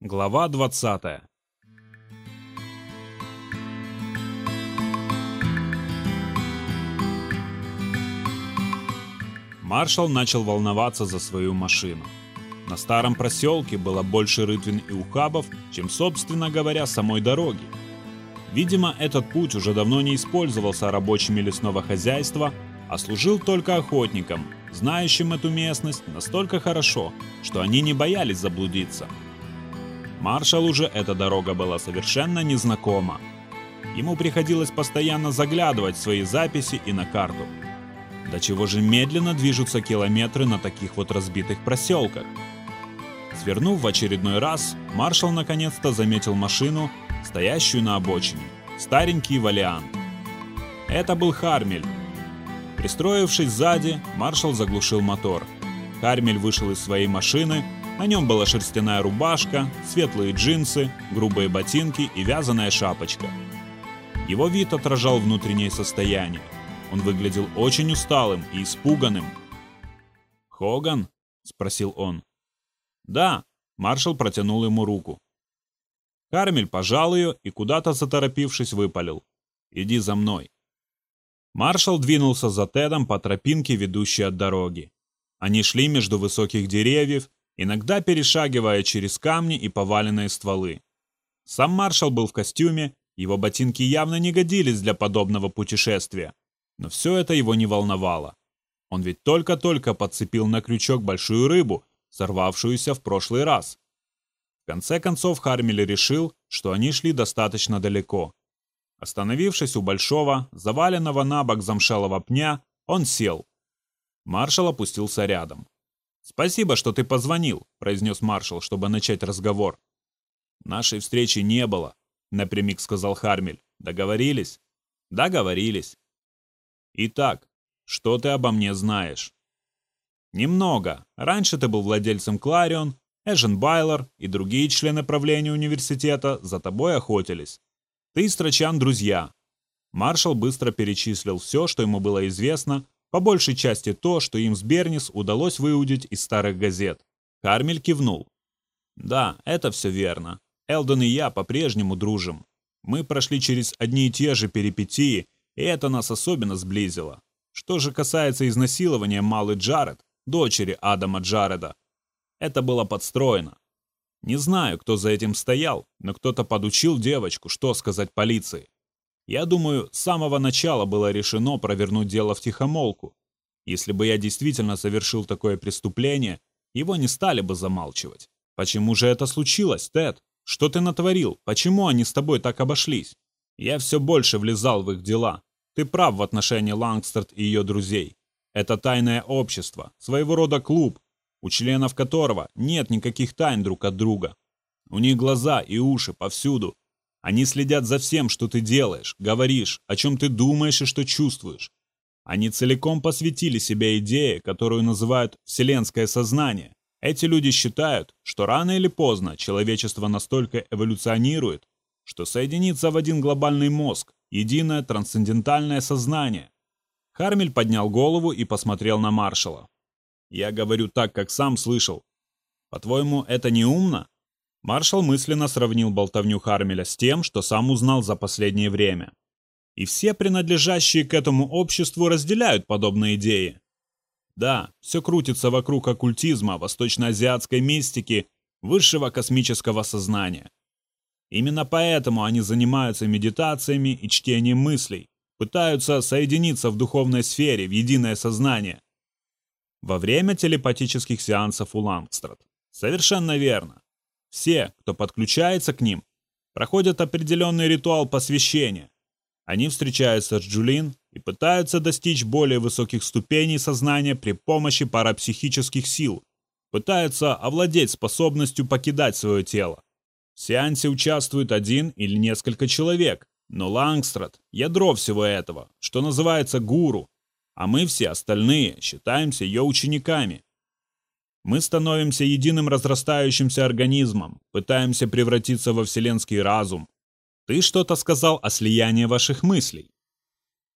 Глава 20 Маршал начал волноваться за свою машину. На старом проселке было больше рытвин и ухабов, чем, собственно говоря, самой дороги. Видимо, этот путь уже давно не использовался рабочими лесного хозяйства, а служил только охотникам, знающим эту местность настолько хорошо, что они не боялись заблудиться. Маршалу же эта дорога была совершенно незнакома. Ему приходилось постоянно заглядывать в свои записи и на карту. До чего же медленно движутся километры на таких вот разбитых проселках. Свернув в очередной раз, маршал наконец-то заметил машину, стоящую на обочине. Старенький валиант. Это был Хармель. Пристроившись сзади, маршал заглушил мотор. Хармель вышел из своей машины, на нем была шерстяная рубашка, светлые джинсы, грубые ботинки и вязаная шапочка. Его вид отражал внутреннее состояние. Он выглядел очень усталым и испуганным. «Хоган?» — спросил он. «Да», — маршал протянул ему руку. Кармель пожал ее и куда-то заторопившись выпалил. «Иди за мной». Маршал двинулся за Тедом по тропинке, ведущей от дороги. Они шли между высоких деревьев, иногда перешагивая через камни и поваленные стволы. Сам маршал был в костюме, его ботинки явно не годились для подобного путешествия, но все это его не волновало. Он ведь только-только подцепил на крючок большую рыбу, сорвавшуюся в прошлый раз. В конце концов Хармель решил, что они шли достаточно далеко. Остановившись у большого, заваленного на бок замшелого пня, он сел. Маршал опустился рядом. «Спасибо, что ты позвонил», — произнес маршал, чтобы начать разговор. «Нашей встречи не было», — напрямик сказал Хармель. «Договорились?» «Договорились». «Итак, что ты обо мне знаешь?» «Немного. Раньше ты был владельцем Кларион, Эжен Байлер и другие члены правления университета за тобой охотились. Ты и Строчан друзья». Маршал быстро перечислил все, что ему было известно, по большей части то, что им с Бернис удалось выудить из старых газет. Кармель кивнул. «Да, это все верно. Элдон и я по-прежнему дружим. Мы прошли через одни и те же перипетии, и это нас особенно сблизило. Что же касается изнасилования малый Джаред, дочери Адама Джареда, это было подстроено. Не знаю, кто за этим стоял, но кто-то подучил девочку, что сказать полиции. Я думаю, с самого начала было решено провернуть дело в тихомолку. Если бы я действительно совершил такое преступление, его не стали бы замалчивать. Почему же это случилось, Тед? Что ты натворил? Почему они с тобой так обошлись? Я все больше влезал в их дела. Ты прав в отношении Лангстерт и ее друзей. Это тайное общество, своего рода клуб, у членов которого нет никаких тайн друг от друга. У них глаза и уши повсюду, они следят за всем, что ты делаешь, говоришь, о чем ты думаешь и что чувствуешь. Они целиком посвятили себя идее, которую называют «вселенское сознание». Эти люди считают, что рано или поздно человечество настолько эволюционирует, что соединится в один глобальный мозг, единое трансцендентальное сознание. Хармель поднял голову и посмотрел на маршала. «Я говорю так, как сам слышал. По-твоему, это не умно?» Маршал мысленно сравнил болтовню Хармеля с тем, что сам узнал за последнее время. И все принадлежащие к этому обществу разделяют подобные идеи. Да, все крутится вокруг оккультизма, восточноазиатской мистики, высшего космического сознания. Именно поэтому они занимаются медитациями и чтением мыслей, пытаются соединиться в духовной сфере, в единое сознание. Во время телепатических сеансов у Лангстрад. Совершенно верно. Все, кто подключается к ним, проходят определенный ритуал посвящения. Они встречаются с Джулин и пытаются достичь более высоких ступеней сознания при помощи парапсихических сил, пытаются овладеть способностью покидать свое тело. В сеансе участвует один или несколько человек, но Лангстрад – ядро всего этого, что называется гуру, а мы все остальные считаемся ее учениками. Мы становимся единым разрастающимся организмом, пытаемся превратиться во вселенский разум. Ты что-то сказал о слиянии ваших мыслей.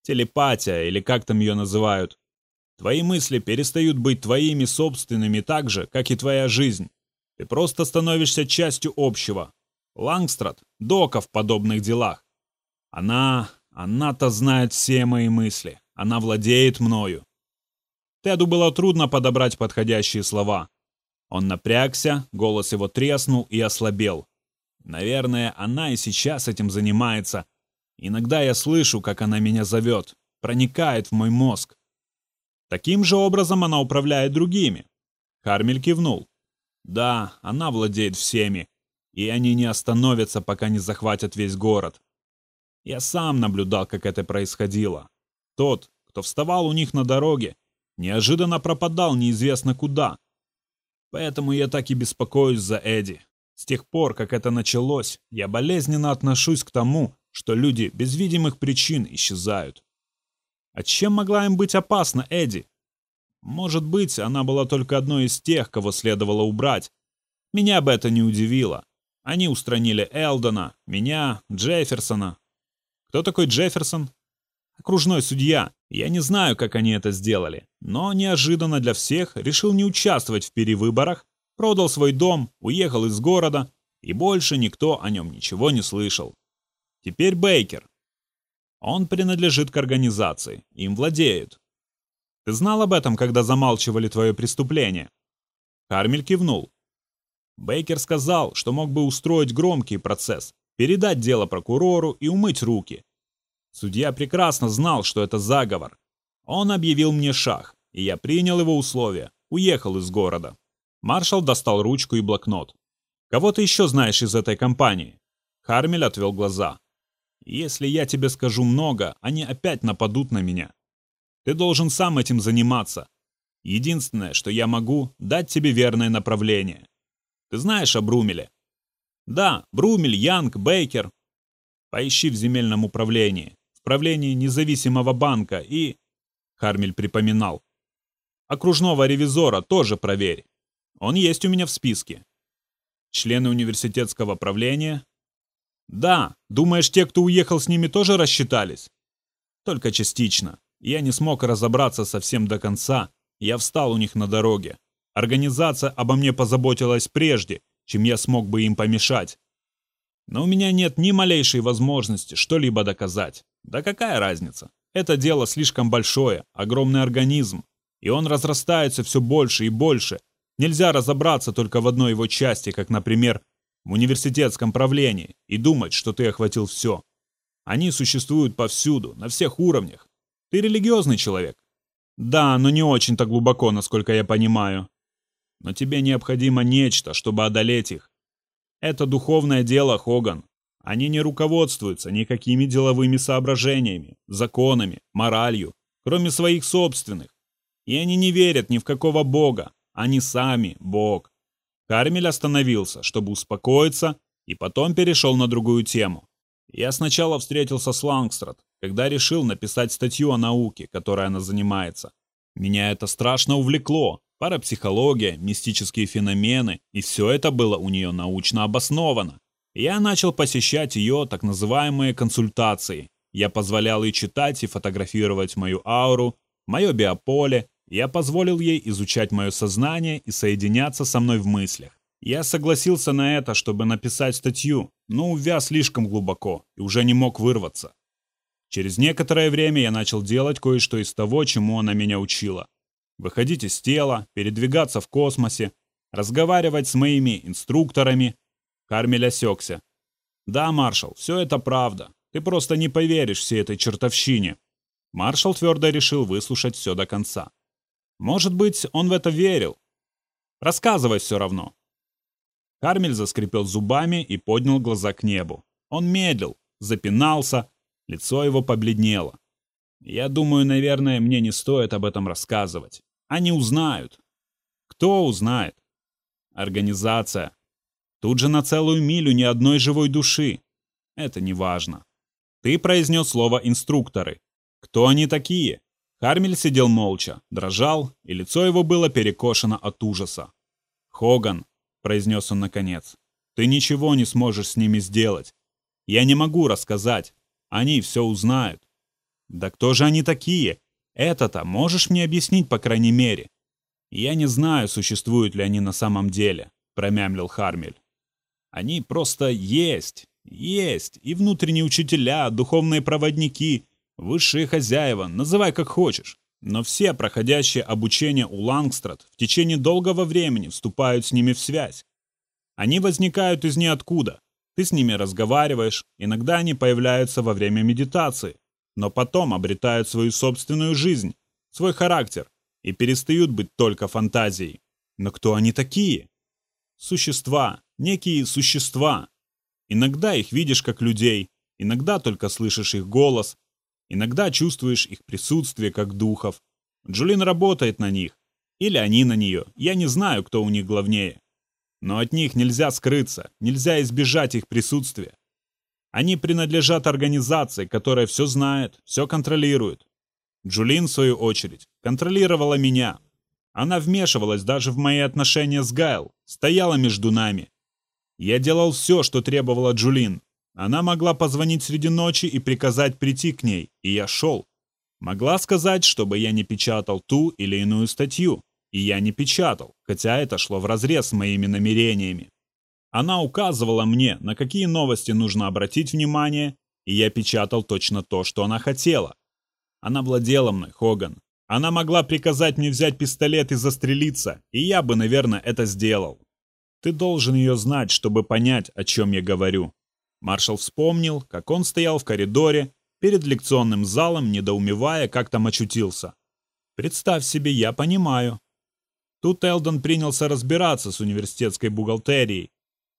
Телепатия, или как там ее называют. Твои мысли перестают быть твоими собственными так же, как и твоя жизнь. Ты просто становишься частью общего. Лангстрад — дока в подобных делах. Она... она-то знает все мои мысли. Она владеет мною. Теду было трудно подобрать подходящие слова. Он напрягся, голос его треснул и ослабел. Наверное, она и сейчас этим занимается. Иногда я слышу, как она меня зовет, проникает в мой мозг. Таким же образом она управляет другими. Хармель кивнул. Да, она владеет всеми, и они не остановятся, пока не захватят весь город. Я сам наблюдал, как это происходило. Тот, кто вставал у них на дороге, неожиданно пропадал неизвестно куда. Поэтому я так и беспокоюсь за Эдди. С тех пор, как это началось, я болезненно отношусь к тому, что люди без видимых причин исчезают. А чем могла им быть опасна Эдди? Может быть, она была только одной из тех, кого следовало убрать. Меня бы это не удивило. Они устранили Элдона, меня, Джефферсона. Кто такой Джефферсон? Окружной судья. Я не знаю, как они это сделали, но неожиданно для всех решил не участвовать в перевыборах, продал свой дом, уехал из города, и больше никто о нем ничего не слышал. Теперь Бейкер. Он принадлежит к организации, им владеют. Ты знал об этом, когда замалчивали твое преступление?» Кармель кивнул. Бейкер сказал, что мог бы устроить громкий процесс, передать дело прокурору и умыть руки. Судья прекрасно знал, что это заговор. Он объявил мне шах, и я принял его условия, уехал из города. Маршал достал ручку и блокнот. «Кого ты еще знаешь из этой компании?» Хармель отвел глаза. «Если я тебе скажу много, они опять нападут на меня. Ты должен сам этим заниматься. Единственное, что я могу, дать тебе верное направление. Ты знаешь о Брумеле? Да, Брумель, Янг, Бейкер. Поищи в земельном управлении, в правлении независимого банка и... Хармель припоминал. Окружного ревизора тоже проверь. Он есть у меня в списке. Члены университетского правления? Да, думаешь, те, кто уехал с ними, тоже рассчитались? Только частично. Я не смог разобраться совсем до конца. Я встал у них на дороге. Организация обо мне позаботилась прежде, чем я смог бы им помешать. Но у меня нет ни малейшей возможности что-либо доказать. Да какая разница? Это дело слишком большое, огромный организм. И он разрастается все больше и больше. Нельзя разобраться только в одной его части, как, например, в университетском правлении, и думать, что ты охватил все. Они существуют повсюду, на всех уровнях, ты религиозный человек? Да, но не очень-то глубоко, насколько я понимаю. Но тебе необходимо нечто, чтобы одолеть их. Это духовное дело, Хоган. Они не руководствуются никакими деловыми соображениями, законами, моралью, кроме своих собственных. И они не верят ни в какого бога. Они сами бог. Кармель остановился, чтобы успокоиться, и потом перешел на другую тему. Я сначала встретился с Лангстрад, когда решил написать статью о науке, которой она занимается. Меня это страшно увлекло. Парапсихология, мистические феномены, и все это было у нее научно обосновано. Я начал посещать ее так называемые консультации. Я позволял ей читать и фотографировать мою ауру, мое биополе, я позволил ей изучать мое сознание и соединяться со мной в мыслях. Я согласился на это, чтобы написать статью, но увяз слишком глубоко и уже не мог вырваться. Через некоторое время я начал делать кое-что из того, чему она меня учила. Выходить из тела, передвигаться в космосе, разговаривать с моими инструкторами. Кармель осекся. «Да, маршал, все это правда. Ты просто не поверишь всей этой чертовщине». Маршал твердо решил выслушать все до конца. Может быть, он в это верил. Рассказывай все равно. Кармель заскрипел зубами и поднял глаза к небу. Он медлил, запинался, Лицо его побледнело. Я думаю, наверное, мне не стоит об этом рассказывать. Они узнают. Кто узнает? Организация. Тут же на целую милю ни одной живой души. Это не важно. Ты произнес слово «инструкторы». Кто они такие? Хармель сидел молча, дрожал, и лицо его было перекошено от ужаса. «Хоган», — произнес он наконец, — «ты ничего не сможешь с ними сделать. Я не могу рассказать. Они все узнают. Да кто же они такие? Это-то можешь мне объяснить, по крайней мере? Я не знаю, существуют ли они на самом деле. — промямлил Хармель. «Они просто есть, есть, и внутренние учителя, духовные проводники, высшие хозяева, называй как хочешь. Но все проходящие обучение у Лангстрад в течение долгого времени вступают с ними в связь. Они возникают из ниоткуда. Ты с ними разговариваешь, иногда они появляются во время медитации, но потом обретают свою собственную жизнь, свой характер и перестают быть только фантазией. Но кто они такие? Существа, некие существа. Иногда их видишь как людей, иногда только слышишь их голос, иногда чувствуешь их присутствие как духов. Джулин работает на них, или они на нее, я не знаю, кто у них главнее. Но от них нельзя скрыться, нельзя избежать их присутствия. Они принадлежат организации, которая все знает, все контролирует. Джулин, в свою очередь, контролировала меня. Она вмешивалась даже в мои отношения с Гайл, стояла между нами. Я делал все, что требовала Джулин. Она могла позвонить среди ночи и приказать прийти к ней, и я шел. Могла сказать, чтобы я не печатал ту или иную статью. И я не печатал, хотя это шло вразрез с моими намерениями. Она указывала мне, на какие новости нужно обратить внимание, и я печатал точно то, что она хотела. Она владела мной, Хоган. Она могла приказать мне взять пистолет и застрелиться, и я бы, наверное, это сделал. Ты должен ее знать, чтобы понять, о чем я говорю. Маршал вспомнил, как он стоял в коридоре перед лекционным залом, недоумевая, как там очутился. Представь себе, я понимаю. Тут Элдон принялся разбираться с университетской бухгалтерией.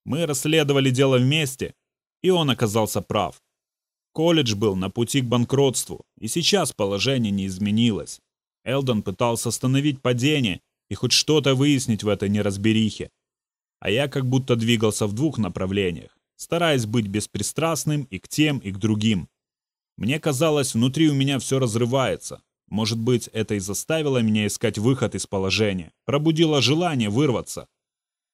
Мы расследовали дело вместе, и он оказался прав. Колледж был на пути к банкротству, и сейчас положение не изменилось. Элдон пытался остановить падение и хоть что-то выяснить в этой неразберихе. А я как будто двигался в двух направлениях, стараясь быть беспристрастным и к тем, и к другим. Мне казалось, внутри у меня все разрывается, может быть, это и заставило меня искать выход из положения, пробудило желание вырваться.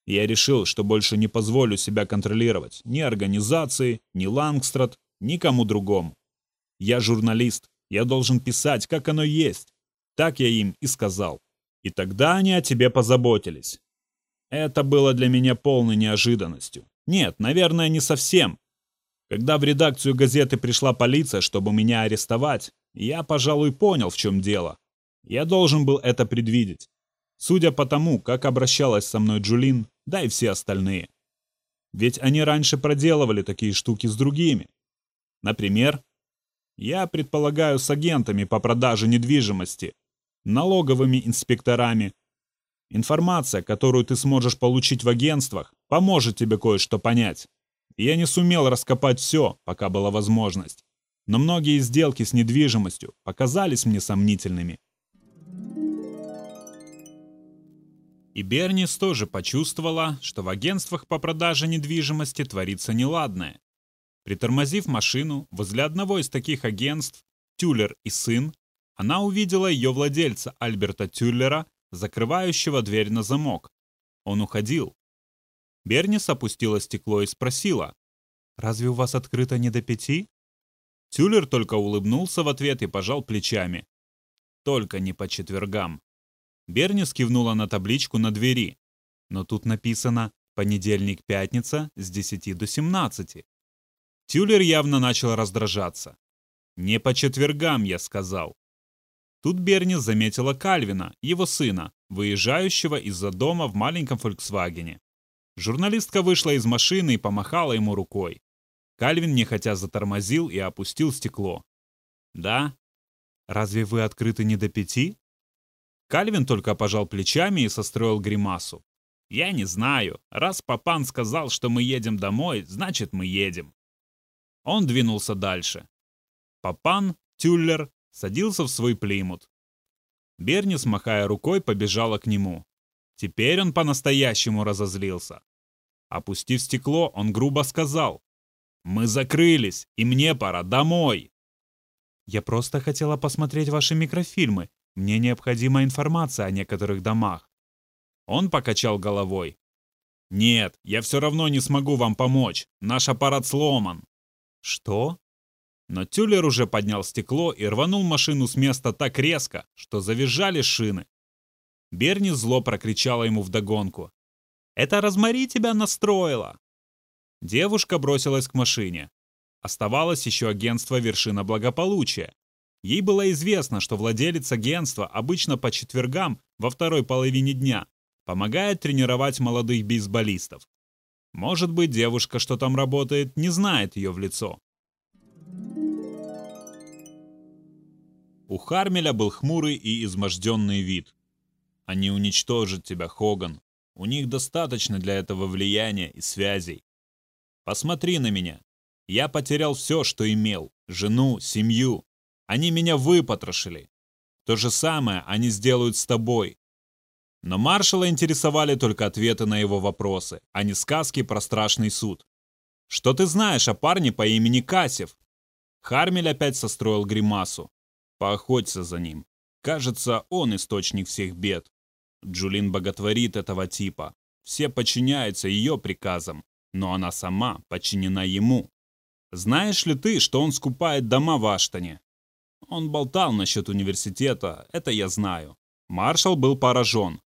я решил, что больше не позволю себя контролировать ни организации, ни Лангстрад, ни кому другому. Я журналист, я должен писать, как оно есть. Так я им и сказал. И тогда они о тебе позаботились. Это было для меня полной неожиданностью. Нет, наверное, не совсем. Когда в редакцию газеты пришла полиция, чтобы меня арестовать, я, пожалуй, понял, в чем дело. Я должен был это предвидеть. Судя по тому, как обращалась со мной Джулин, да и все остальные. Ведь они раньше проделывали такие штуки с другими. Например, я предполагаю с агентами по продаже недвижимости, налоговыми инспекторами. Информация, которую ты сможешь получить в агентствах, поможет тебе кое-что понять. Я не сумел раскопать все, пока была возможность но многие сделки с недвижимостью показались мне сомнительными. И Бернис тоже почувствовала, что в агентствах по продаже недвижимости творится неладное. Притормозив машину возле одного из таких агентств, Тюллер и сын, она увидела ее владельца Альберта Тюллера, закрывающего дверь на замок. Он уходил. Бернис опустила стекло и спросила, «Разве у вас открыто не до пяти?» Тюлер только улыбнулся в ответ и пожал плечами. Только не по четвергам. Бернис кивнула на табличку на двери. Но тут написано «Понедельник-пятница с 10 до 17». Тюлер явно начал раздражаться. «Не по четвергам», я сказал. Тут Бернис заметила Кальвина, его сына, выезжающего из-за дома в маленьком «Фольксвагене». Журналистка вышла из машины и помахала ему рукой. Кальвин нехотя затормозил и опустил стекло. «Да? Разве вы открыты не до пяти?» Кальвин только пожал плечами и состроил гримасу. «Я не знаю. Раз папан сказал, что мы едем домой, значит, мы едем». Он двинулся дальше. Папан, Тюллер, садился в свой плеймут. Берни, смахая рукой, побежала к нему. Теперь он по-настоящему разозлился. Опустив стекло, он грубо сказал. Мы закрылись, и мне пора домой. Я просто хотела посмотреть ваши микрофильмы. Мне необходима информация о некоторых домах. Он покачал головой. Нет, я все равно не смогу вам помочь. Наш аппарат сломан. Что? Но Тюллер уже поднял стекло и рванул машину с места так резко, что завизжали шины. Берни зло прокричала ему вдогонку. Это Розмари тебя настроила!» Девушка бросилась к машине. Оставалось еще агентство «Вершина благополучия». Ей было известно, что владелец агентства обычно по четвергам во второй половине дня помогает тренировать молодых бейсболистов. Может быть, девушка, что там работает, не знает ее в лицо. У Хармеля был хмурый и изможденный вид. Они уничтожат тебя, Хоган. У них достаточно для этого влияния и связей. Посмотри на меня. Я потерял все, что имел. Жену, семью. Они меня выпотрошили. То же самое они сделают с тобой. Но маршала интересовали только ответы на его вопросы, а не сказки про страшный суд. «Что ты знаешь о парне по имени Касев?» Хармель опять состроил гримасу. Поохоться за ним. Кажется, он источник всех бед. Джулин боготворит этого типа. Все подчиняются ее приказам, но она сама подчинена ему. Знаешь ли ты, что он скупает дома в Аштоне? Он болтал насчет университета, это я знаю. Маршал был поражен.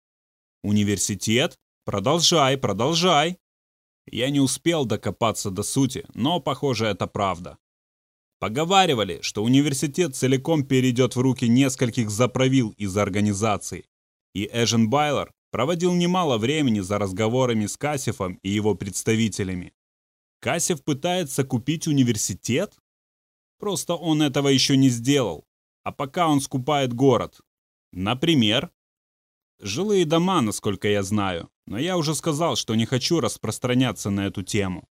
Университет? Продолжай, продолжай. Я не успел докопаться до сути, но, похоже, это правда. Поговаривали, что университет целиком перейдет в руки нескольких заправил из организации. И Эжен Байлер проводил немало времени за разговорами с Кассифом и его представителями. Кассив пытается купить университет? Просто он этого еще не сделал. А пока он скупает город. Например? Жилые дома, насколько я знаю. Но я уже сказал, что не хочу распространяться на эту тему.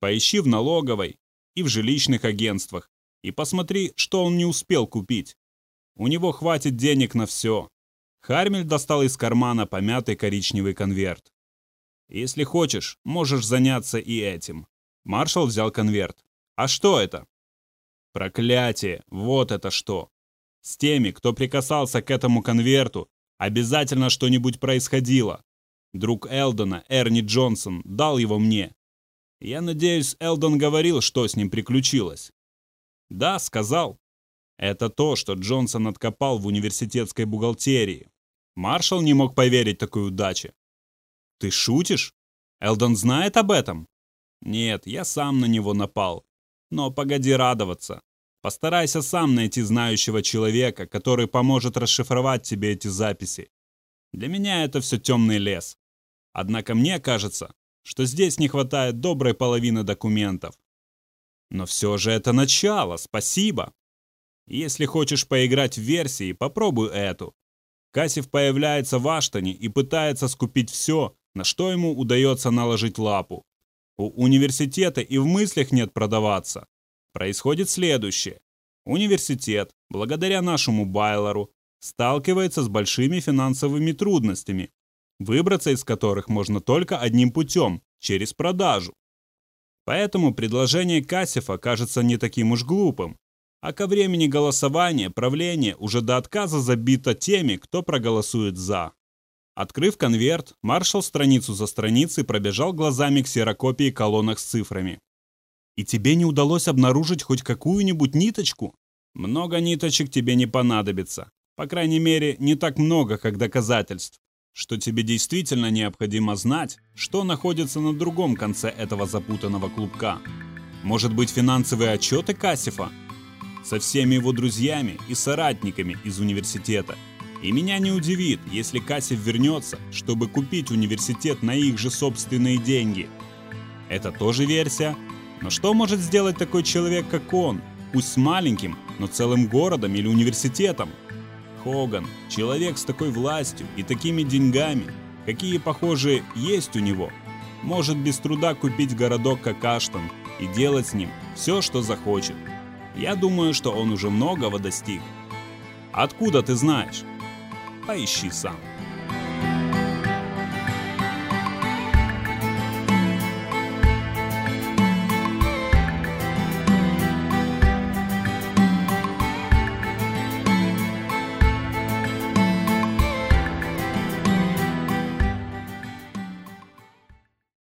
Поищи в налоговой, и в жилищных агентствах, и посмотри, что он не успел купить. У него хватит денег на все. Хармель достал из кармана помятый коричневый конверт. Если хочешь, можешь заняться и этим. Маршал взял конверт. А что это? Проклятие, вот это что. С теми, кто прикасался к этому конверту, обязательно что-нибудь происходило. Друг Элдона, Эрни Джонсон, дал его мне. Я надеюсь, Элдон говорил, что с ним приключилось. Да, сказал. Это то, что Джонсон откопал в университетской бухгалтерии. Маршал не мог поверить такой удаче. Ты шутишь? Элдон знает об этом? Нет, я сам на него напал. Но погоди радоваться. Постарайся сам найти знающего человека, который поможет расшифровать тебе эти записи. Для меня это все темный лес. Однако мне кажется, что здесь не хватает доброй половины документов. Но все же это начало, спасибо. Если хочешь поиграть в версии, попробуй эту. Кассив появляется в Аштоне и пытается скупить все, на что ему удается наложить лапу. У университета и в мыслях нет продаваться. Происходит следующее. Университет, благодаря нашему Байлору, сталкивается с большими финансовыми трудностями выбраться из которых можно только одним путем – через продажу. Поэтому предложение Кассифа кажется не таким уж глупым. А ко времени голосования правление уже до отказа забито теми, кто проголосует «за». Открыв конверт, маршал страницу за страницей пробежал глазами ксерокопии колонок с цифрами. «И тебе не удалось обнаружить хоть какую-нибудь ниточку?» «Много ниточек тебе не понадобится. По крайней мере, не так много, как доказательств что тебе действительно необходимо знать, что находится на другом конце этого запутанного клубка. Может быть, финансовые отчеты Кассифа? Со всеми его друзьями и соратниками из университета. И меня не удивит, если Кассиф вернется, чтобы купить университет на их же собственные деньги. Это тоже версия. Но что может сделать такой человек, как он? Пусть с маленьким, но целым городом или университетом? Хоган, человек с такой властью и такими деньгами, какие, похоже, есть у него, может без труда купить городок как Аштон и делать с ним все, что захочет. Я думаю, что он уже многого достиг. Откуда ты знаешь? Поищи сам.